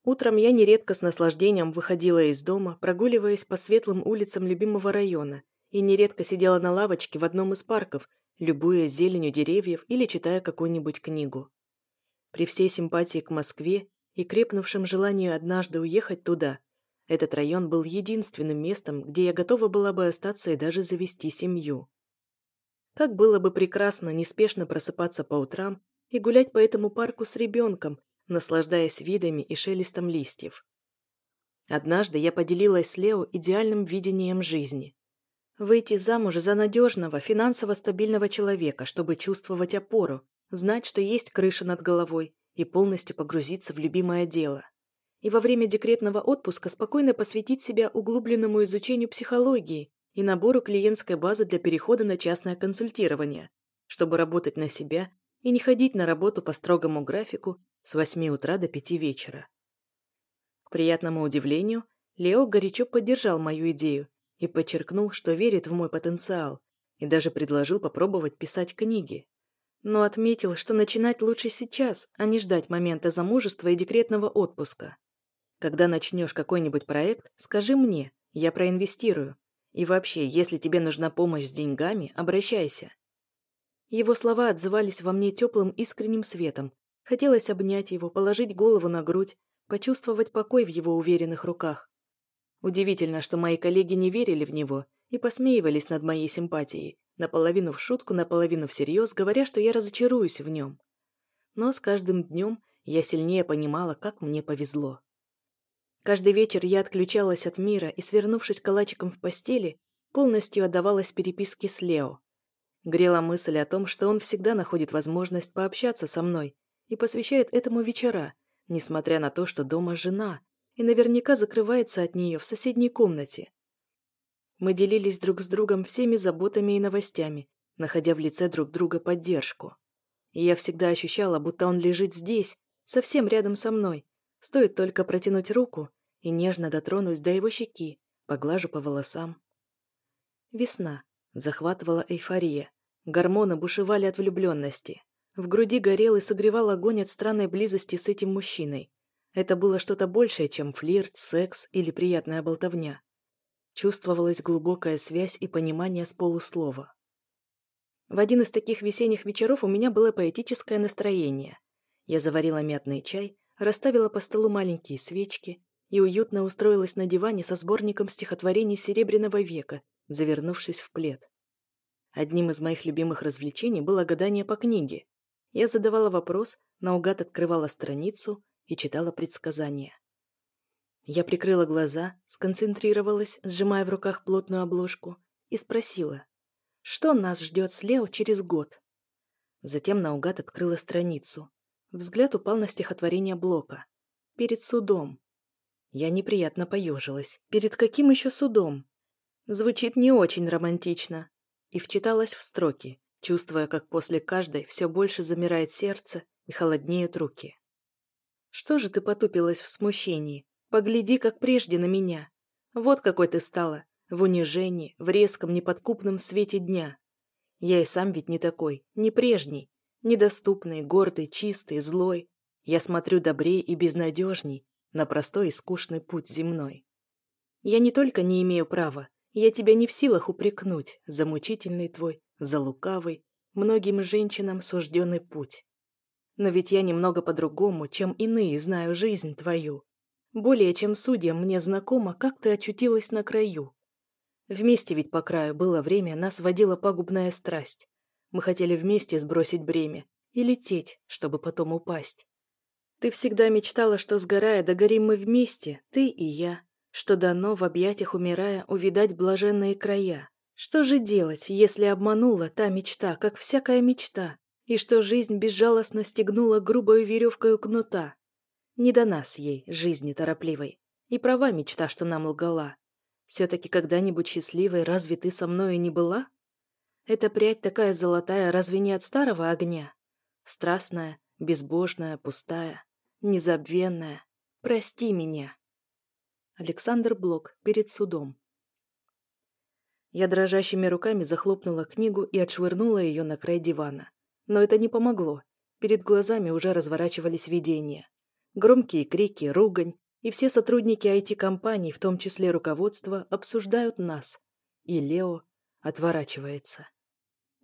S1: Утром я нередко с наслаждением выходила из дома, прогуливаясь по светлым улицам любимого района, и нередко сидела на лавочке в одном из парков, любуясь зеленью деревьев или читая какую-нибудь книгу. При всей симпатии к Москве и крепнувшем желанию однажды уехать туда, этот район был единственным местом, где я готова была бы остаться и даже завести семью. Как было бы прекрасно неспешно просыпаться по утрам и гулять по этому парку с ребенком, наслаждаясь видами и шелестом листьев. Однажды я поделилась с Лео идеальным видением жизни. Выйти замуж за надежного, финансово стабильного человека, чтобы чувствовать опору, знать, что есть крыша над головой, и полностью погрузиться в любимое дело. И во время декретного отпуска спокойно посвятить себя углубленному изучению психологии и набору клиентской базы для перехода на частное консультирование, чтобы работать на себя и не ходить на работу по строгому графику с 8 утра до 5 вечера. К приятному удивлению, Лео горячо поддержал мою идею и подчеркнул, что верит в мой потенциал, и даже предложил попробовать писать книги но отметил, что начинать лучше сейчас, а не ждать момента замужества и декретного отпуска. Когда начнешь какой-нибудь проект, скажи мне, я проинвестирую. И вообще, если тебе нужна помощь с деньгами, обращайся. Его слова отзывались во мне теплым искренним светом. Хотелось обнять его, положить голову на грудь, почувствовать покой в его уверенных руках. Удивительно, что мои коллеги не верили в него и посмеивались над моей симпатией, наполовину в шутку, наполовину всерьез, говоря, что я разочаруюсь в нем. Но с каждым днем я сильнее понимала, как мне повезло. Каждый вечер я отключалась от мира и, свернувшись калачиком в постели, полностью отдавалась переписке с Лео. Грела мысль о том, что он всегда находит возможность пообщаться со мной и посвящает этому вечера, несмотря на то, что дома жена, и наверняка закрывается от нее в соседней комнате. Мы делились друг с другом всеми заботами и новостями, находя в лице друг друга поддержку. И я всегда ощущала, будто он лежит здесь, совсем рядом со мной. Стоит только протянуть руку и нежно дотронусь до его щеки, поглажу по волосам. Весна. Захватывала эйфория. Гормоны бушевали от влюбленности. В груди горел и согревал огонь от странной близости с этим мужчиной. Это было что-то большее, чем флирт, секс или приятная болтовня. Чувствовалась глубокая связь и понимание с полуслова. В один из таких весенних вечеров у меня было поэтическое настроение. Я заварила мятный чай, расставила по столу маленькие свечки и уютно устроилась на диване со сборником стихотворений Серебряного века, завернувшись в плед. Одним из моих любимых развлечений было гадание по книге. Я задавала вопрос, наугад открывала страницу и читала предсказания. Я прикрыла глаза, сконцентрировалась, сжимая в руках плотную обложку, и спросила, что нас ждет с Лео через год. Затем наугад открыла страницу. Взгляд упал на стихотворение Блока. «Перед судом». Я неприятно поежилась. «Перед каким еще судом?» Звучит не очень романтично. И вчиталась в строки, чувствуя, как после каждой все больше замирает сердце и холоднеют руки. «Что же ты потупилась в смущении? Погляди, как прежде на меня. Вот какой ты стала, в унижении, в резком неподкупном свете дня. Я и сам ведь не такой, не прежний, недоступный, гордый, чистый, злой. Я смотрю добрее и безнадежней на простой и скучный путь земной. Я не только не имею права, я тебя не в силах упрекнуть за мучительный твой, за лукавый, многим женщинам сужденный путь. Но ведь я немного по-другому, чем иные знаю жизнь твою. Более чем судьям мне знакомо, как ты очутилась на краю. Вместе ведь по краю было время, нас водила пагубная страсть. Мы хотели вместе сбросить бремя и лететь, чтобы потом упасть. Ты всегда мечтала, что, сгорая, догорим мы вместе, ты и я, что дано, в объятиях умирая, увидать блаженные края. Что же делать, если обманула та мечта, как всякая мечта, и что жизнь безжалостно стегнула грубою веревкою кнута? Не до нас ей, жизни торопливой. И права мечта, что нам лгала. Все-таки когда-нибудь счастливой разве ты со мною не была? Эта прядь такая золотая разве не от старого огня? Страстная, безбожная, пустая, незабвенная. Прости меня. Александр Блок перед судом. Я дрожащими руками захлопнула книгу и отшвырнула ее на край дивана. Но это не помогло. Перед глазами уже разворачивались видения. Громкие крики, ругань, и все сотрудники IT-компаний, в том числе руководство, обсуждают нас. И Лео отворачивается.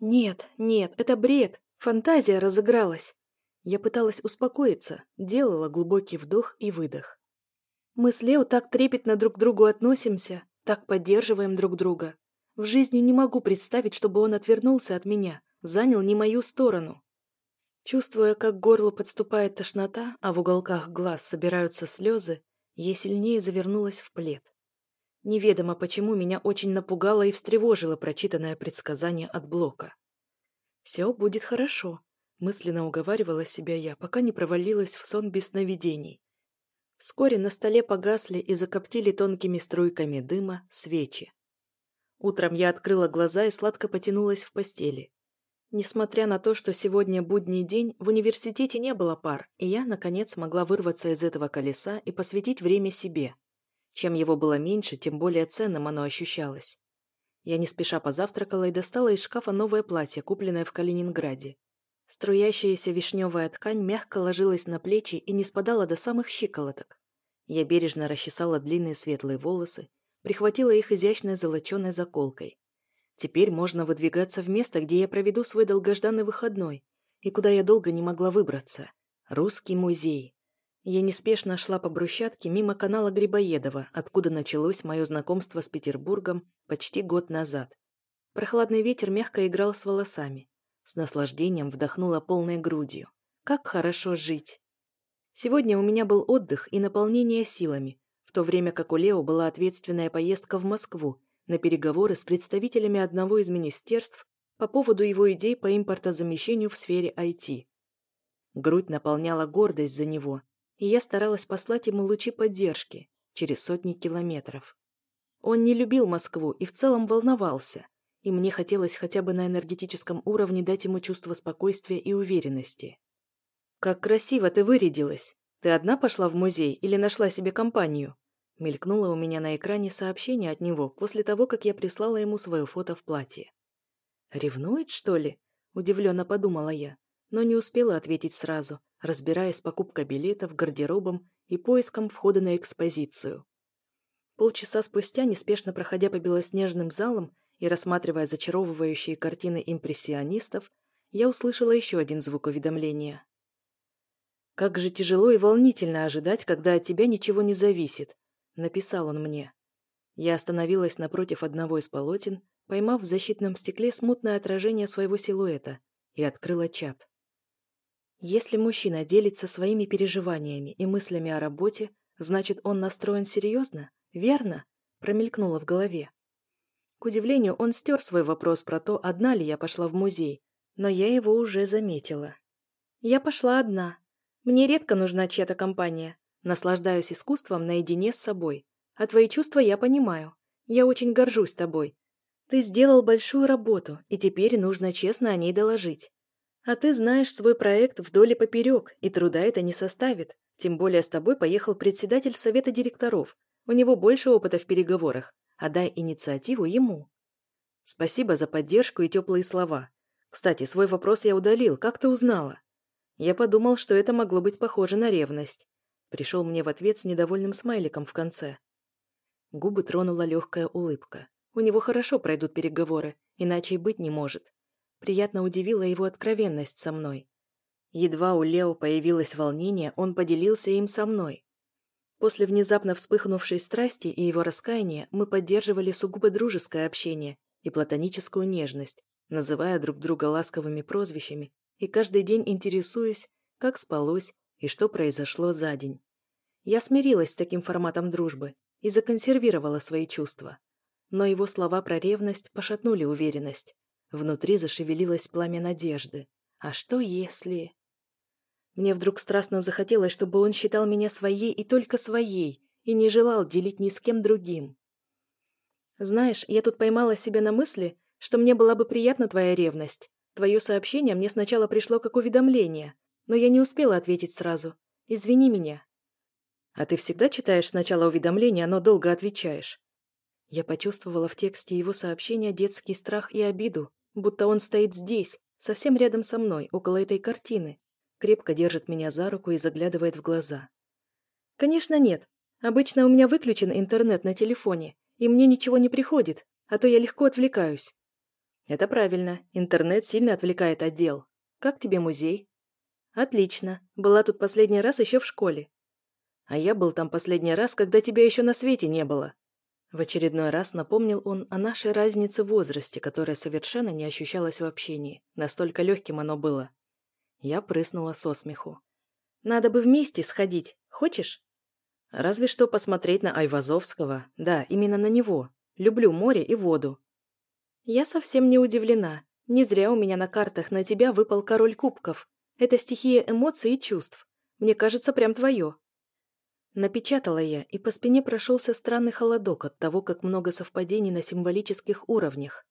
S1: «Нет, нет, это бред! Фантазия разыгралась!» Я пыталась успокоиться, делала глубокий вдох и выдох. Мы с Лео так трепетно друг к другу относимся, так поддерживаем друг друга. В жизни не могу представить, чтобы он отвернулся от меня, занял не мою сторону. Чувствуя, как горло подступает тошнота, а в уголках глаз собираются слезы, я сильнее завернулась в плед. Неведомо почему меня очень напугало и встревожило прочитанное предсказание от Блока. «Все будет хорошо», — мысленно уговаривала себя я, пока не провалилась в сон без сновидений. Вскоре на столе погасли и закоптили тонкими струйками дыма свечи. Утром я открыла глаза и сладко потянулась в постели. Несмотря на то, что сегодня будний день, в университете не было пар, и я, наконец, смогла вырваться из этого колеса и посвятить время себе. Чем его было меньше, тем более ценным оно ощущалось. Я не спеша позавтракала и достала из шкафа новое платье, купленное в Калининграде. Струящаяся вишневая ткань мягко ложилась на плечи и не спадала до самых щиколоток. Я бережно расчесала длинные светлые волосы, прихватила их изящной золоченой заколкой. Теперь можно выдвигаться в место, где я проведу свой долгожданный выходной, и куда я долго не могла выбраться. Русский музей. Я неспешно шла по брусчатке мимо канала Грибоедова, откуда началось мое знакомство с Петербургом почти год назад. Прохладный ветер мягко играл с волосами. С наслаждением вдохнула полной грудью. Как хорошо жить. Сегодня у меня был отдых и наполнение силами, в то время как у Лео была ответственная поездка в Москву, на переговоры с представителями одного из министерств по поводу его идей по импортозамещению в сфере IT. Грудь наполняла гордость за него, и я старалась послать ему лучи поддержки через сотни километров. Он не любил Москву и в целом волновался, и мне хотелось хотя бы на энергетическом уровне дать ему чувство спокойствия и уверенности. «Как красиво ты вырядилась! Ты одна пошла в музей или нашла себе компанию?» Мелькнуло у меня на экране сообщение от него после того, как я прислала ему свое фото в платье. Ревнует, что ли? Удивленно подумала я, но не успела ответить сразу, разбираясь с покупкой билетов, гардеробом и поиском входа на экспозицию. Полчаса спустя, неспешно проходя по белоснежным залам и рассматривая зачаровывающие картины импрессионистов, я услышала еще один звук уведомления. «Как же тяжело и волнительно ожидать, когда от тебя ничего не зависит», — написал он мне. Я остановилась напротив одного из полотен, поймав в защитном стекле смутное отражение своего силуэта, и открыла чат. Если мужчина делится своими переживаниями и мыслями о работе, значит, он настроен серьезно, верно? Промелькнуло в голове. К удивлению, он стер свой вопрос про то, одна ли я пошла в музей, но я его уже заметила. Я пошла одна. Мне редко нужна чья-то компания. Наслаждаюсь искусством наедине с собой. А твои чувства я понимаю. Я очень горжусь тобой. Ты сделал большую работу, и теперь нужно честно о ней доложить. А ты знаешь свой проект вдоль и поперек, и труда это не составит. Тем более с тобой поехал председатель совета директоров. У него больше опыта в переговорах. А дай инициативу ему. Спасибо за поддержку и теплые слова. Кстати, свой вопрос я удалил. Как ты узнала? Я подумал, что это могло быть похоже на ревность. Пришел мне в ответ с недовольным смайликом в конце. Губы тронула легкая улыбка. У него хорошо пройдут переговоры, иначе и быть не может. Приятно удивила его откровенность со мной. Едва у Лео появилось волнение, он поделился им со мной. После внезапно вспыхнувшей страсти и его раскаяния мы поддерживали сугубо дружеское общение и платоническую нежность, называя друг друга ласковыми прозвищами и каждый день интересуясь, как спалось и что произошло за день. Я смирилась с таким форматом дружбы и законсервировала свои чувства. Но его слова про ревность пошатнули уверенность. Внутри зашевелилось пламя надежды. А что если... Мне вдруг страстно захотелось, чтобы он считал меня своей и только своей, и не желал делить ни с кем другим. Знаешь, я тут поймала себя на мысли, что мне была бы приятна твоя ревность. Твое сообщение мне сначала пришло как уведомление, но я не успела ответить сразу. Извини меня. А ты всегда читаешь сначала уведомления, но долго отвечаешь. Я почувствовала в тексте его сообщения детский страх и обиду, будто он стоит здесь, совсем рядом со мной, около этой картины, крепко держит меня за руку и заглядывает в глаза. Конечно, нет. Обычно у меня выключен интернет на телефоне, и мне ничего не приходит, а то я легко отвлекаюсь. Это правильно, интернет сильно отвлекает от дел. Как тебе музей? Отлично. Была тут последний раз еще в школе. А я был там последний раз, когда тебя еще на свете не было. В очередной раз напомнил он о нашей разнице в возрасте, которая совершенно не ощущалась в общении. Настолько легким оно было. Я прыснула со смеху. «Надо бы вместе сходить. Хочешь?» «Разве что посмотреть на Айвазовского. Да, именно на него. Люблю море и воду». «Я совсем не удивлена. Не зря у меня на картах на тебя выпал король кубков. Это стихия эмоций и чувств. Мне кажется, прям твое. Напечатала я, и по спине прошелся странный холодок от того, как много совпадений на символических уровнях.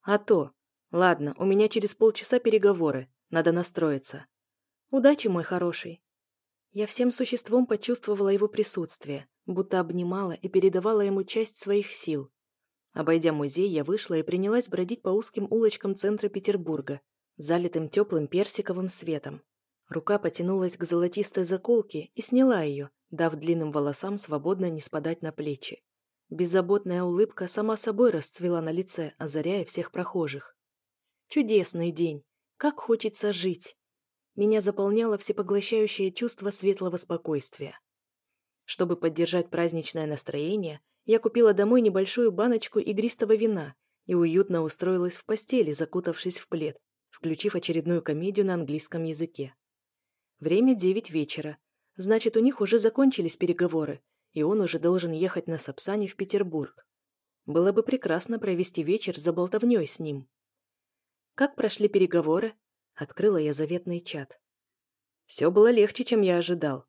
S1: А то. Ладно, у меня через полчаса переговоры. Надо настроиться. Удачи, мой хороший. Я всем существом почувствовала его присутствие, будто обнимала и передавала ему часть своих сил. Обойдя музей, я вышла и принялась бродить по узким улочкам центра Петербурга, залитым теплым персиковым светом. Рука потянулась к золотистой заколке и сняла ее, дав длинным волосам свободно не спадать на плечи. Беззаботная улыбка сама собой расцвела на лице, озаряя всех прохожих. Чудесный день! Как хочется жить! Меня заполняло всепоглощающее чувство светлого спокойствия. Чтобы поддержать праздничное настроение, я купила домой небольшую баночку игристого вина и уютно устроилась в постели, закутавшись в плед, включив очередную комедию на английском языке. Время девять вечера, Значит, у них уже закончились переговоры, и он уже должен ехать на Сапсане в Петербург. Было бы прекрасно провести вечер за болтовней с ним. Как прошли переговоры? Открыла я заветный чат. Все было легче, чем я ожидал.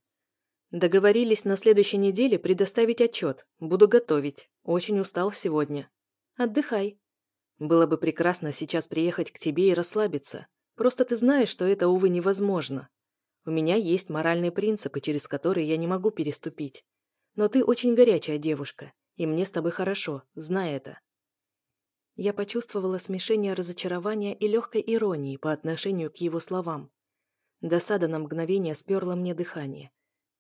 S1: Договорились на следующей неделе предоставить отчет. Буду готовить. Очень устал сегодня. Отдыхай. Было бы прекрасно сейчас приехать к тебе и расслабиться. Просто ты знаешь, что это, увы, невозможно. У меня есть моральные принципы, через которые я не могу переступить. Но ты очень горячая девушка, и мне с тобой хорошо, знай это. Я почувствовала смешение разочарования и легкой иронии по отношению к его словам. Досада на мгновение сперла мне дыхание.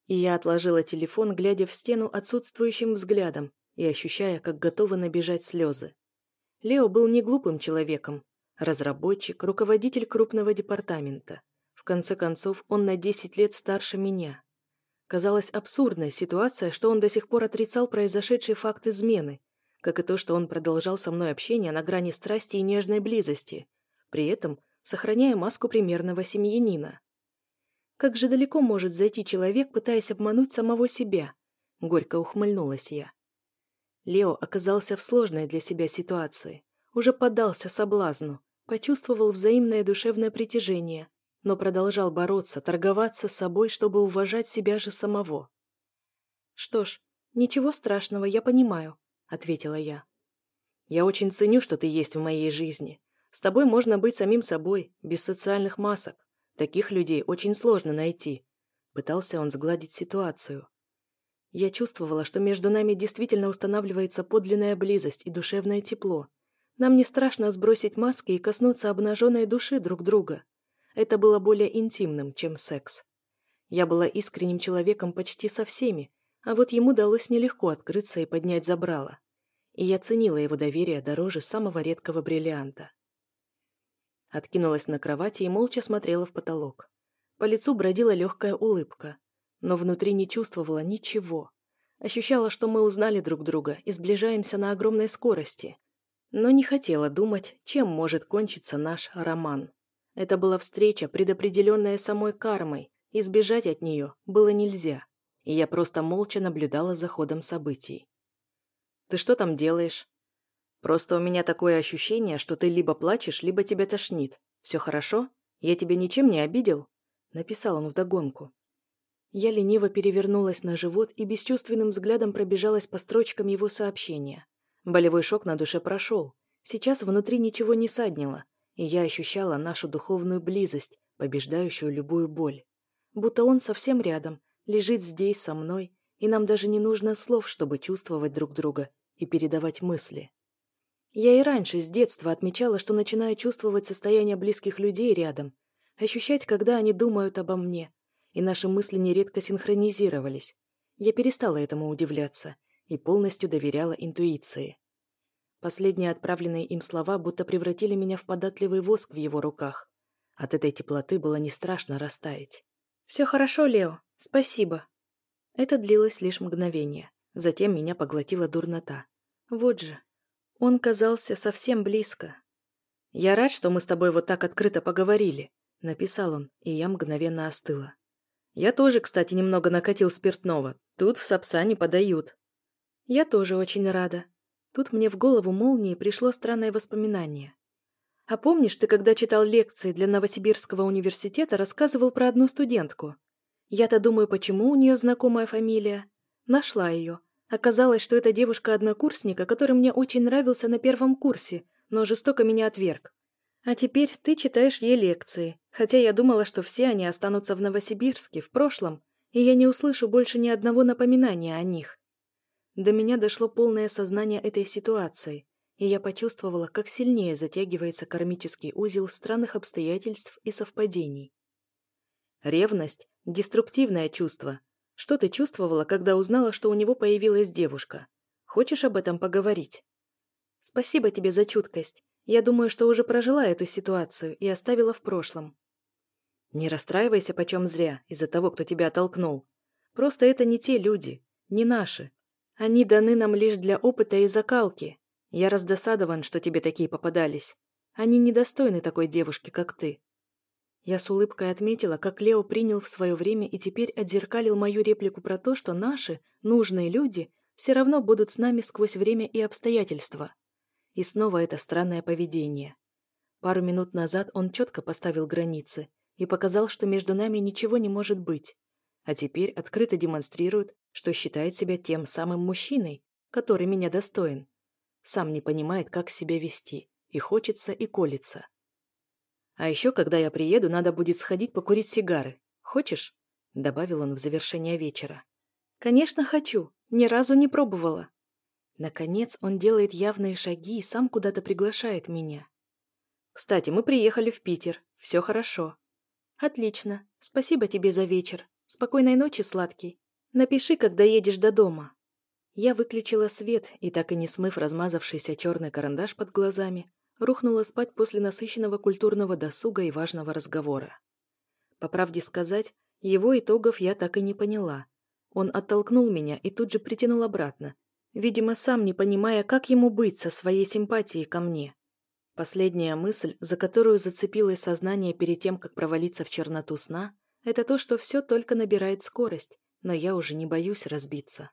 S1: И я отложила телефон, глядя в стену отсутствующим взглядом и ощущая, как готовы набежать слезы. Лео был не глупым человеком. Разработчик, руководитель крупного департамента. В конце концов, он на 10 лет старше меня. Казалась абсурдная ситуация, что он до сих пор отрицал произошедший факт измены, как и то, что он продолжал со мной общение на грани страсти и нежной близости, при этом сохраняя маску примерного семьянина. Как же далеко может зайти человек, пытаясь обмануть самого себя? Горько ухмыльнулась я. Лео оказался в сложной для себя ситуации. Уже поддался соблазну, почувствовал взаимное душевное притяжение, но продолжал бороться, торговаться с собой, чтобы уважать себя же самого. «Что ж, ничего страшного, я понимаю», — ответила я. «Я очень ценю, что ты есть в моей жизни. С тобой можно быть самим собой, без социальных масок. Таких людей очень сложно найти». Пытался он сгладить ситуацию. Я чувствовала, что между нами действительно устанавливается подлинная близость и душевное тепло. Нам не страшно сбросить маски и коснуться обнаженной души друг друга. Это было более интимным, чем секс. Я была искренним человеком почти со всеми, а вот ему далось нелегко открыться и поднять забрало. И я ценила его доверие дороже самого редкого бриллианта. Откинулась на кровати и молча смотрела в потолок. По лицу бродила легкая улыбка но внутри не чувствовала ничего. Ощущала, что мы узнали друг друга и сближаемся на огромной скорости. Но не хотела думать, чем может кончиться наш роман. Это была встреча, предопределенная самой кармой, и сбежать от нее было нельзя. И я просто молча наблюдала за ходом событий. «Ты что там делаешь?» «Просто у меня такое ощущение, что ты либо плачешь, либо тебя тошнит. Все хорошо? Я тебя ничем не обидел?» Написал он вдогонку. Я лениво перевернулась на живот и бесчувственным взглядом пробежалась по строчкам его сообщения. Болевой шок на душе прошел. Сейчас внутри ничего не саднило, и я ощущала нашу духовную близость, побеждающую любую боль. Будто он совсем рядом, лежит здесь со мной, и нам даже не нужно слов, чтобы чувствовать друг друга и передавать мысли. Я и раньше с детства отмечала, что начинаю чувствовать состояние близких людей рядом, ощущать, когда они думают обо мне, и наши мысли нередко синхронизировались. Я перестала этому удивляться и полностью доверяла интуиции. Последние отправленные им слова будто превратили меня в податливый воск в его руках. От этой теплоты было не страшно растаять. «Все хорошо, Лео. Спасибо». Это длилось лишь мгновение. Затем меня поглотила дурнота. Вот же. Он казался совсем близко. «Я рад, что мы с тобой вот так открыто поговорили», — написал он, и я мгновенно остыла. Я тоже, кстати, немного накатил спиртного. Тут в Сапсане подают. Я тоже очень рада. Тут мне в голову молнией пришло странное воспоминание. А помнишь, ты когда читал лекции для Новосибирского университета, рассказывал про одну студентку? Я-то думаю, почему у нее знакомая фамилия. Нашла ее. Оказалось, что это девушка-однокурсника, который мне очень нравился на первом курсе, но жестоко меня отверг. А теперь ты читаешь ей лекции, хотя я думала, что все они останутся в Новосибирске, в прошлом, и я не услышу больше ни одного напоминания о них. До меня дошло полное сознание этой ситуации, и я почувствовала, как сильнее затягивается кармический узел странных обстоятельств и совпадений. Ревность – деструктивное чувство. Что ты чувствовала, когда узнала, что у него появилась девушка? Хочешь об этом поговорить? Спасибо тебе за чуткость. Я думаю, что уже прожила эту ситуацию и оставила в прошлом. Не расстраивайся почем зря из-за того, кто тебя оттолкнул. Просто это не те люди, не наши. Они даны нам лишь для опыта и закалки. Я раздосадован, что тебе такие попадались. Они недостойны такой девушки, как ты. Я с улыбкой отметила, как Лео принял в свое время и теперь отзеркалил мою реплику про то, что наши, нужные люди, все равно будут с нами сквозь время и обстоятельства. И снова это странное поведение. Пару минут назад он четко поставил границы и показал, что между нами ничего не может быть. А теперь открыто демонстрирует, что считает себя тем самым мужчиной, который меня достоин. Сам не понимает, как себя вести, и хочется, и колется. А еще, когда я приеду, надо будет сходить покурить сигары. Хочешь? Добавил он в завершение вечера. Конечно, хочу. Ни разу не пробовала. Наконец он делает явные шаги и сам куда-то приглашает меня. «Кстати, мы приехали в Питер. Все хорошо». «Отлично. Спасибо тебе за вечер. Спокойной ночи, сладкий. Напиши, когда едешь до дома». Я выключила свет и, так и не смыв размазавшийся черный карандаш под глазами, рухнула спать после насыщенного культурного досуга и важного разговора. По правде сказать, его итогов я так и не поняла. Он оттолкнул меня и тут же притянул обратно, видимо, сам не понимая, как ему быть со своей симпатией ко мне. Последняя мысль, за которую зацепилось сознание перед тем, как провалиться в черноту сна, это то, что все только набирает скорость, но я уже не боюсь разбиться.